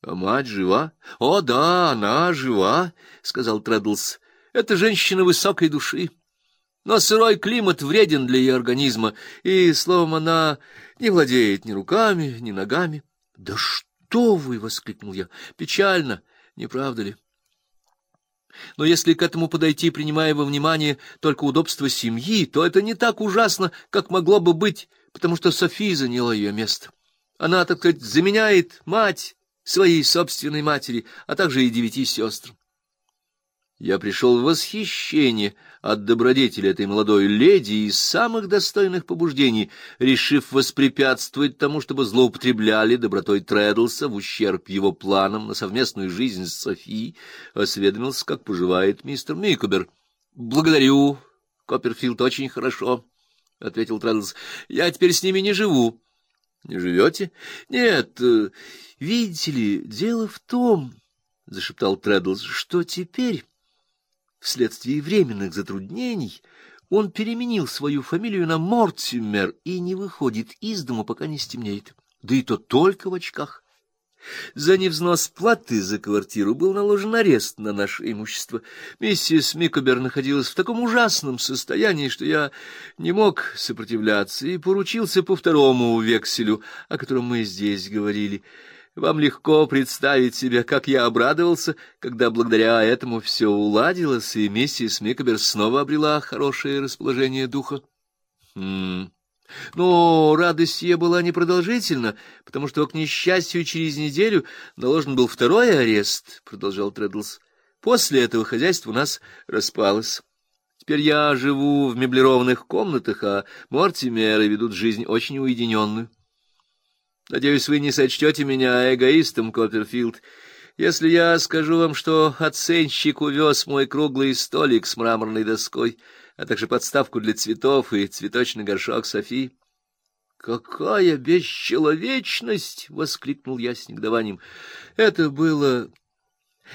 — А мать жива? — О, да, она жива, — сказал Треддлс. — Это женщина высокой души. Но сырой климат вреден для ее организма, и, словом, она не владеет ни руками, ни ногами. — Да что вы! — воскликнул я. — Печально, не правда ли? Но если к этому подойти, принимая во внимание только удобство семьи, то это не так ужасно, как могло бы быть, потому что София заняла ее место. Она, так сказать, заменяет мать своей собственной матери, а также и девяти сестрам. Я пришел в восхищение от добродетели этой молодой леди из самых достойных побуждений, решив воспрепятствовать тому, чтобы злоупотребляли добротой Трэддлса в ущерб его планам на совместную жизнь с Софией, осведомился, как поживает мистер Микубер. — Благодарю, Копперфилд, очень хорошо, — ответил Трэддлс. — Я теперь с ними не живу. — Не живете? — Нет, э, видите ли, дело в том, — зашептал Трэддлс, — что теперь, вследствие временных затруднений, он переменил свою фамилию на Мортимер и не выходит из дому, пока не стемнеет, да и то только в очках. За невзнос платы за квартиру был наложен арест на наше имущество. Миссис Микобер находилась в таком ужасном состоянии, что я не мог сопротивляться и поручился по второму векселю, о котором мы здесь говорили. Вам легко представить себе, как я обрадовался, когда благодаря этому все уладилось, и миссис Микобер снова обрела хорошее расположение духа. Хм... Но радость ее была непродолжительна, потому что, к несчастью, через неделю наложен был второй арест, — продолжал Треддлс. После этого хозяйство у нас распалось. Теперь я живу в меблированных комнатах, а Мортимеры ведут жизнь очень уединенную. Надеюсь, вы не сочтете меня эгоистом, Копперфилд, если я скажу вам, что оценщик увез мой круглый столик с мраморной доской — а также подставку для цветов и цветочный горшок Софи. «Какая бесчеловечность!» — воскликнул я с негодованием. «Это было...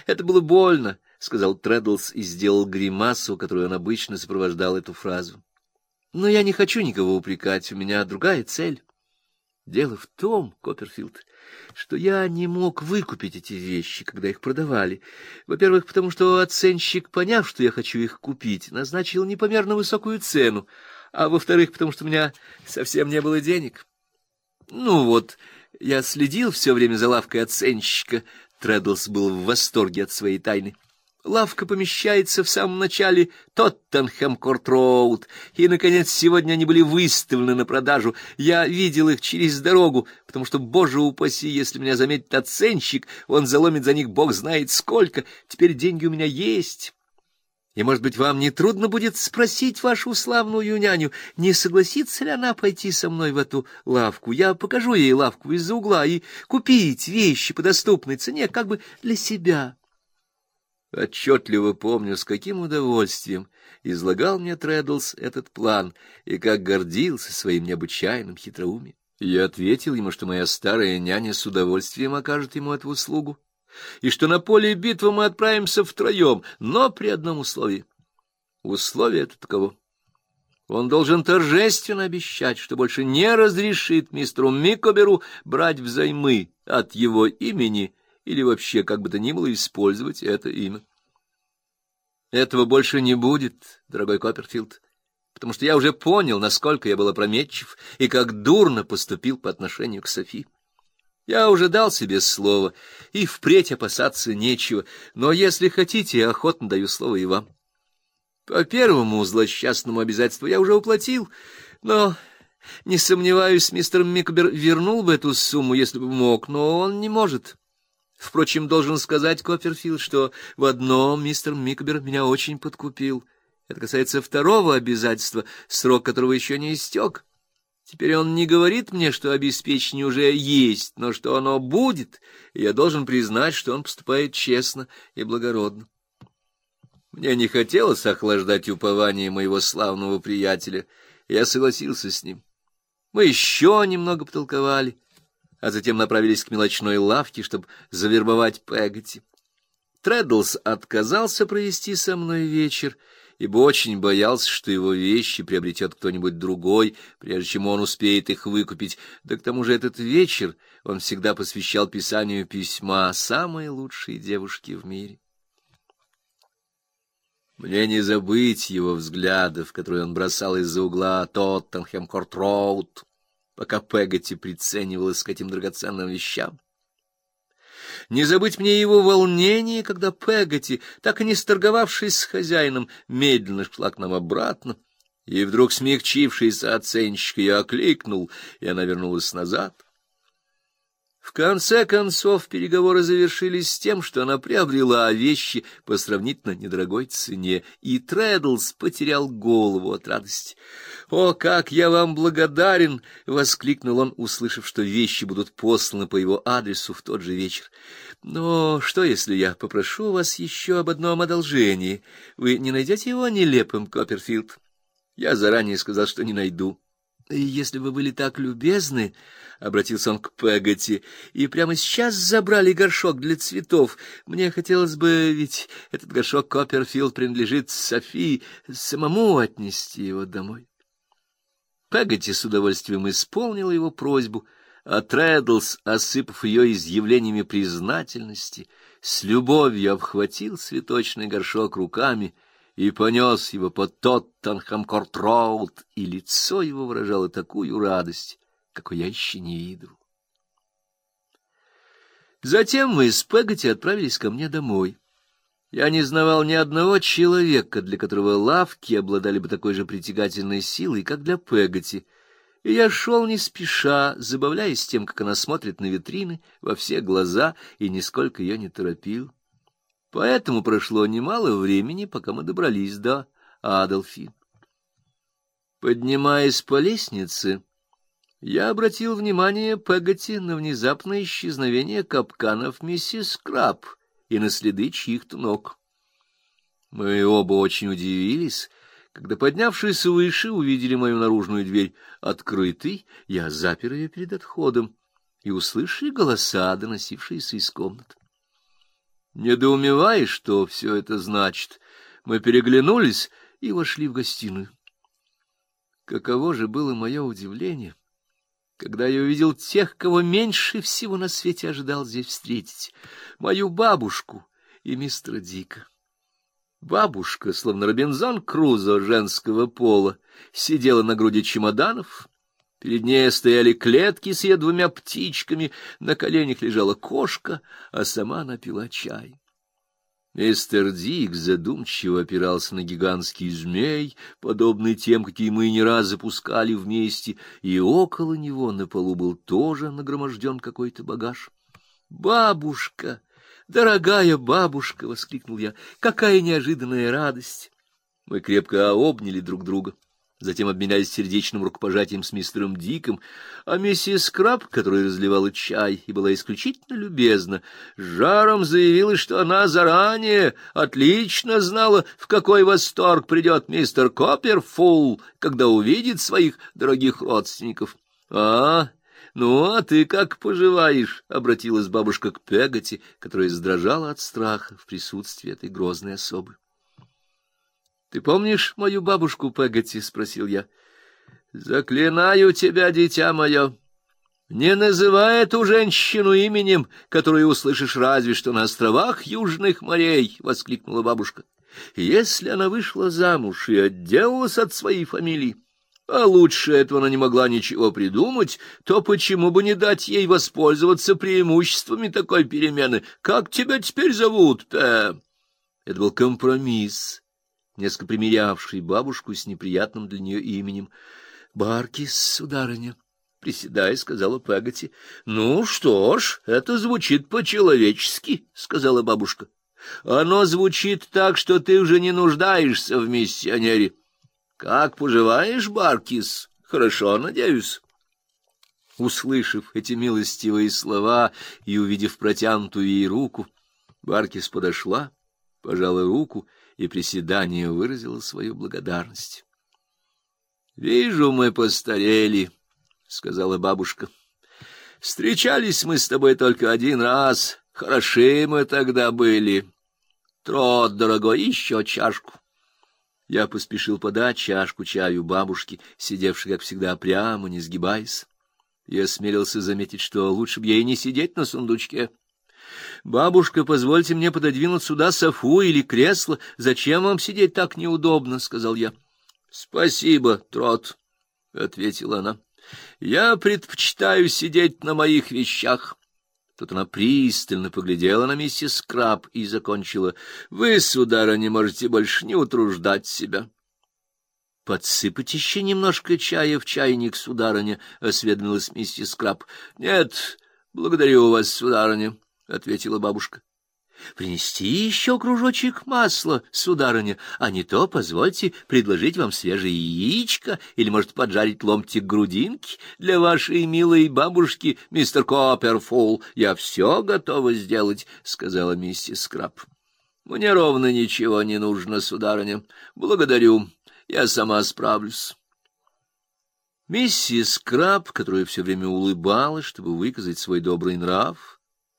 это было больно», — сказал Треддлс и сделал гримасу, которую он обычно сопровождал эту фразу. «Но я не хочу никого упрекать, у меня другая цель». Дело в том, Копперфилд, что я не мог выкупить эти вещи, когда их продавали. Во-первых, потому что оценщик, поняв, что я хочу их купить, назначил непомерно высокую цену, а во-вторых, потому что у меня совсем не было денег. Ну вот, я следил все время за лавкой оценщика. Треддлс был в восторге от своей тайны. Лавка помещается в самом начале Тоттенхэм-Корт-Роуд, и, наконец, сегодня они были выставлены на продажу. Я видел их через дорогу, потому что, боже упаси, если меня заметит оценщик, он заломит за них бог знает сколько. Теперь деньги у меня есть. И, может быть, вам не трудно будет спросить вашу славную няню, не согласится ли она пойти со мной в эту лавку. Я покажу ей лавку из-за угла и купить вещи по доступной цене как бы для себя». Отчетливо помню, с каким удовольствием излагал мне Трэддлс этот план и как гордился своим необычайным хитроумием. Я ответил ему, что моя старая няня с удовольствием окажет ему эту услугу, и что на поле битвы мы отправимся втроем, но при одном условии. Условие это таково. Он должен торжественно обещать, что больше не разрешит мистеру Микоберу брать взаймы от его имени или вообще как бы то ни было использовать это имя. Этого больше не будет, дорогой Копперфилд, потому что я уже понял, насколько я был опрометчив и как дурно поступил по отношению к Софи. Я уже дал себе слово, и впредь опасаться нечего, но если хотите, я охотно даю слово и вам. По первому злосчастному обязательству я уже уплатил, но, не сомневаюсь, мистер Микбер вернул бы эту сумму, если бы мог, но он не может. Впрочем, должен сказать, Копперфилд, что в одном мистер Микбер меня очень подкупил. Это касается второго обязательства, срок которого еще не истек. Теперь он не говорит мне, что обеспечение уже есть, но что оно будет, я должен признать, что он поступает честно и благородно. Мне не хотелось охлаждать упование моего славного приятеля, я согласился с ним. Мы еще немного потолковали а затем направились к мелочной лавке, чтобы завербовать Пегати. Треддлс отказался провести со мной вечер ибо очень боялся, что его вещи приобретет кто-нибудь другой, прежде чем он успеет их выкупить. Да к тому же этот вечер он всегда посвящал писанию письма самой лучшей девушке в мире. Мне не забыть его взглядов, которые он бросал из-за угла Тоттенхэм-Корт-Роуд, пока Пегати приценивалась к этим драгоценным вещам. Не забыть мне его волнение, когда Пегати, так и не сторговавшись с хозяином, медленно шла к нам обратно, и вдруг смягчившийся оценщик ее окликнул, и она вернулась назад. В конце концов переговоры завершились с тем, что она приобрела вещи по сравнительно недорогой цене, и Трэддлс потерял голову от радости. «О, как я вам благодарен!» — воскликнул он, услышав, что вещи будут посланы по его адресу в тот же вечер. «Но что, если я попрошу вас еще об одном одолжении? Вы не найдете его нелепым, Копперфилд?» «Я заранее сказал, что не найду». «Если бы были так любезны...» — обратился он к Пегати, — и прямо сейчас забрали горшок для цветов. Мне хотелось бы, ведь этот горшок Копперфилд принадлежит Софии, самому отнести его домой. Пегати с удовольствием исполнил его просьбу, а Трэддлс, осыпав ее изъявлениями признательности, с любовью обхватил цветочный горшок руками и понес его по Тоттенхэм-Корт-Роуд, и лицо его выражало такую радость, какой я еще не видел. Затем мы с Пегати отправились ко мне домой. Я не знавал ни одного человека, для которого лавки обладали бы такой же притягательной силой, как для Пегати, и я шел не спеша, забавляясь тем, как она смотрит на витрины во все глаза, и нисколько ее не торопил. Поэтому прошло немало времени, пока мы добрались до Адольфи. Поднимаясь по лестнице, я обратил внимание Пегати на внезапное исчезновение капканов миссис Краб и на следы чьих-то ног. Мы оба очень удивились, когда, поднявшись выше, увидели мою наружную дверь открытой, я запер ее перед отходом и услышали голоса, доносившиеся из комнат. Недоумевая, что все это значит, мы переглянулись и вошли в гостиную. Каково же было мое удивление! — когда я увидел тех, кого меньше всего на свете ожидал здесь встретить, мою бабушку и мистера Дика. Бабушка, словно Робинзон Крузо женского пола, сидела на груди чемоданов, перед ней стояли клетки с ее двумя птичками, на коленях лежала кошка, а сама она пила чай. Мистер Дик задумчиво опирался на гигантский змей, подобный тем, какие мы не раз запускали вместе, и около него на полу был тоже нагроможден какой-то багаж. «Бабушка! Дорогая бабушка!» — воскликнул я. «Какая неожиданная радость!» Мы крепко обняли друг друга затем обменялись сердечным рукопожатием с мистером Диком, а миссис Краб, которая разливала чай и была исключительно любезна, жаром заявила, что она заранее отлично знала, в какой восторг придет мистер Копперфул, когда увидит своих дорогих родственников. — А, ну, а ты как поживаешь? — обратилась бабушка к Пегати, которая сдрожала от страха в присутствии этой грозной особы. Ты помнишь мою бабушку Пегати? — спросил я. — Заклинаю тебя, дитя мое, не называй эту женщину именем, которое услышишь разве что на островах Южных морей, — воскликнула бабушка. — Если она вышла замуж и отделалась от своей фамилии, а лучше этого она не могла ничего придумать, то почему бы не дать ей воспользоваться преимуществами такой перемены? Как тебя теперь зовут, Пэ? Это был компромисс несколько примирявший бабушку с неприятным для нее именем. — Баркис, сударыня, — приседая, сказала Пегати. — Ну что ж, это звучит по-человечески, — сказала бабушка. — Оно звучит так, что ты уже не нуждаешься в миссионере. — Как поживаешь, Баркис? Хорошо, надеюсь. Услышав эти милостивые слова и увидев протянутую ей руку, Баркис подошла, пожала руку и приседание выразила свою благодарность. — Вижу, мы постарели, — сказала бабушка. — Встречались мы с тобой только один раз. Хороши мы тогда были. Трот, дорогой, еще чашку. Я поспешил подать чашку чаю бабушке, сидевшей, как всегда, прямо, не сгибаясь. Я смелился заметить, что лучше бы ей не сидеть на сундучке. Бабушка, позвольте мне пододвинуть сюда софу или кресло. Зачем вам сидеть так неудобно, сказал я. Спасибо, Трот, ответила она. Я предпочитаю сидеть на моих вещах. Тут она пристально поглядела на миссис Краб и закончила. — Вы, судара, не можете больше не утруждать себя. — Подсыпать еще немножко чая в чайник, сударыня, — осведомилась миссис Краб. — Нет, благодарю вас, сударыня, — ответила бабушка. — Принести еще кружочек масла, сударыня, а не то, позвольте, предложить вам свежее яичко или, может, поджарить ломтик грудинки для вашей милой бабушки, мистер Копперфолл. Я все готова сделать, — сказала миссис Краб. — Мне ровно ничего не нужно, сударыня. Благодарю, я сама справлюсь. Миссис Краб, которая все время улыбалась, чтобы выказать свой добрый нрав, —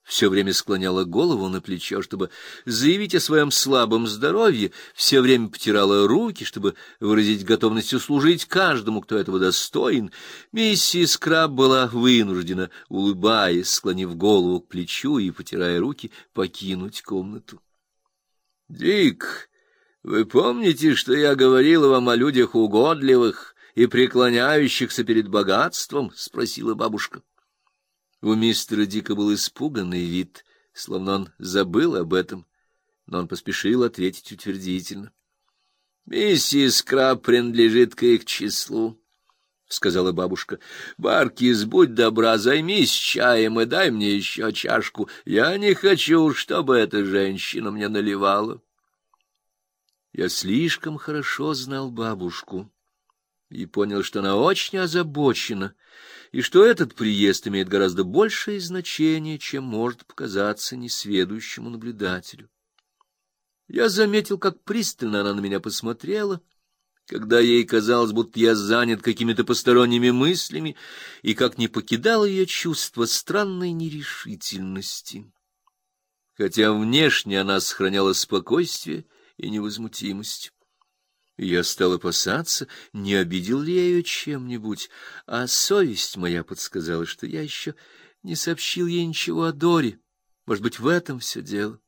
все время склоняла голову на плечо, чтобы заявить о своем слабом здоровье, все время потирала руки, чтобы выразить готовность услужить каждому, кто этого достоин. Миссис Краб была вынуждена, улыбаясь, склонив голову к плечу и потирая руки, покинуть комнату. — Дик, вы помните, что я говорила вам о людях угодливых и преклоняющихся перед богатством? — спросила бабушка. — у мистера Дика был испуганный вид, словно он забыл об этом, но он поспешил ответить утвердительно. — Миссис Краб принадлежит к их числу, — сказала бабушка. — Баркис, будь добра, займись чаем и дай мне еще чашку. Я не хочу, чтобы эта женщина мне наливала. Я слишком хорошо знал бабушку и понял, что она очень озабочена, и что этот приезд имеет гораздо большее значение, чем может показаться несведущему наблюдателю. Я заметил, как пристально она на меня посмотрела, когда ей казалось, будто я занят какими-то посторонними мыслями, и как не покидало ее чувство странной нерешительности. Хотя внешне она сохраняла спокойствие и невозмутимость. Я стал опасаться, не обидел ли я ее чем-нибудь, а совесть моя подсказала, что я еще не сообщил ей ничего о Доре. Может быть, в этом все дело.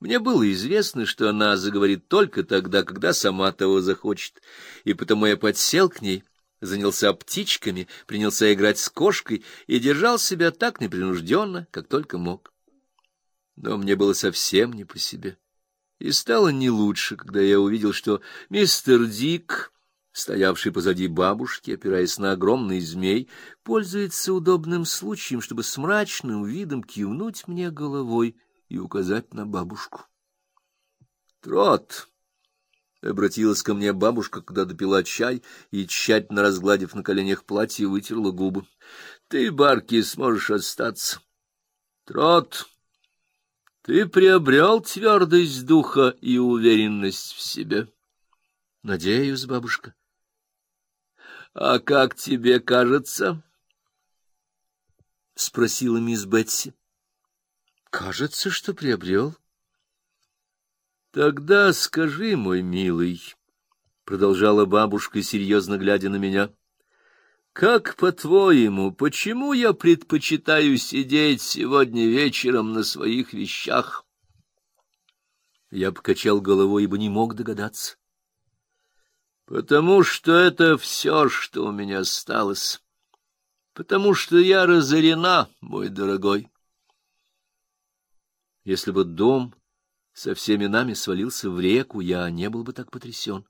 Мне было известно, что она заговорит только тогда, когда сама того захочет, и потому я подсел к ней, занялся птичками, принялся играть с кошкой и держал себя так непринужденно, как только мог. Но мне было совсем не по себе. И стало не лучше, когда я увидел, что мистер Дик, стоявший позади бабушки, опираясь на огромный змей, пользуется удобным случаем, чтобы с мрачным видом кивнуть мне головой и указать на бабушку. Трот! Обратилась ко мне бабушка, когда допила чай и, тщательно разгладив на коленях платье, вытерла губы. — Ты, Барки, сможешь остаться. — Трот! Ты приобрел твердость духа и уверенность в себе. Надеюсь, бабушка. А как тебе кажется? спросила мисс Бетси. Кажется, что приобрел. Тогда скажи, мой милый, продолжала бабушка, серьезно глядя на меня. Как по-твоему, почему я предпочитаю сидеть сегодня вечером на своих вещах? Я покачал головой, ибо не мог догадаться. Потому что это все, что у меня осталось. Потому что я разорена, мой дорогой. Если бы дом со всеми нами свалился в реку, я не был бы так потрясен.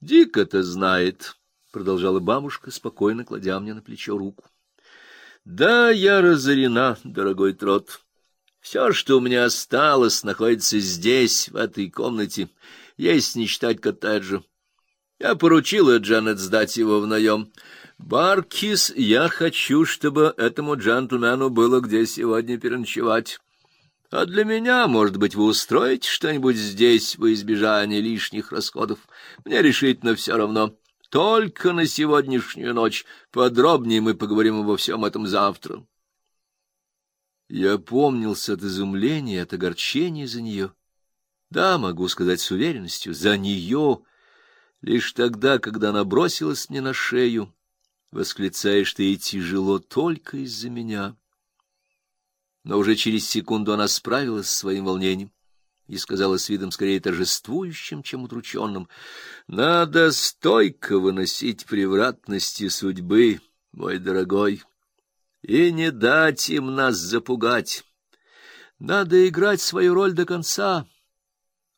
Дик это знает продолжала бабушка, спокойно кладя мне на плечо руку. Да, я разорена, дорогой трот. Все, что у меня осталось, находится здесь, в этой комнате, есть не считать коттеджа. Я поручила Джанет сдать его в наем. Баркис, я хочу, чтобы этому джентльмену было где сегодня переночевать. А для меня, может быть, вы устроите что-нибудь здесь во избежание лишних расходов. Мне решительно все равно. Только на сегодняшнюю ночь. Подробнее мы поговорим обо всем этом завтра. Я помнился от изумления, от огорчения за нее Да, могу сказать с уверенностью, за нее, лишь тогда, когда она бросилась мне на шею, восклицаешь ты и тяжело только из-за меня. Но уже через секунду она справилась с своим волнением и сказала с видом скорее торжествующим, чем удрученным, «Надо стойко выносить превратности судьбы, мой дорогой, и не дать им нас запугать. Надо играть свою роль до конца,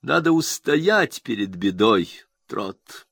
надо устоять перед бедой, трот».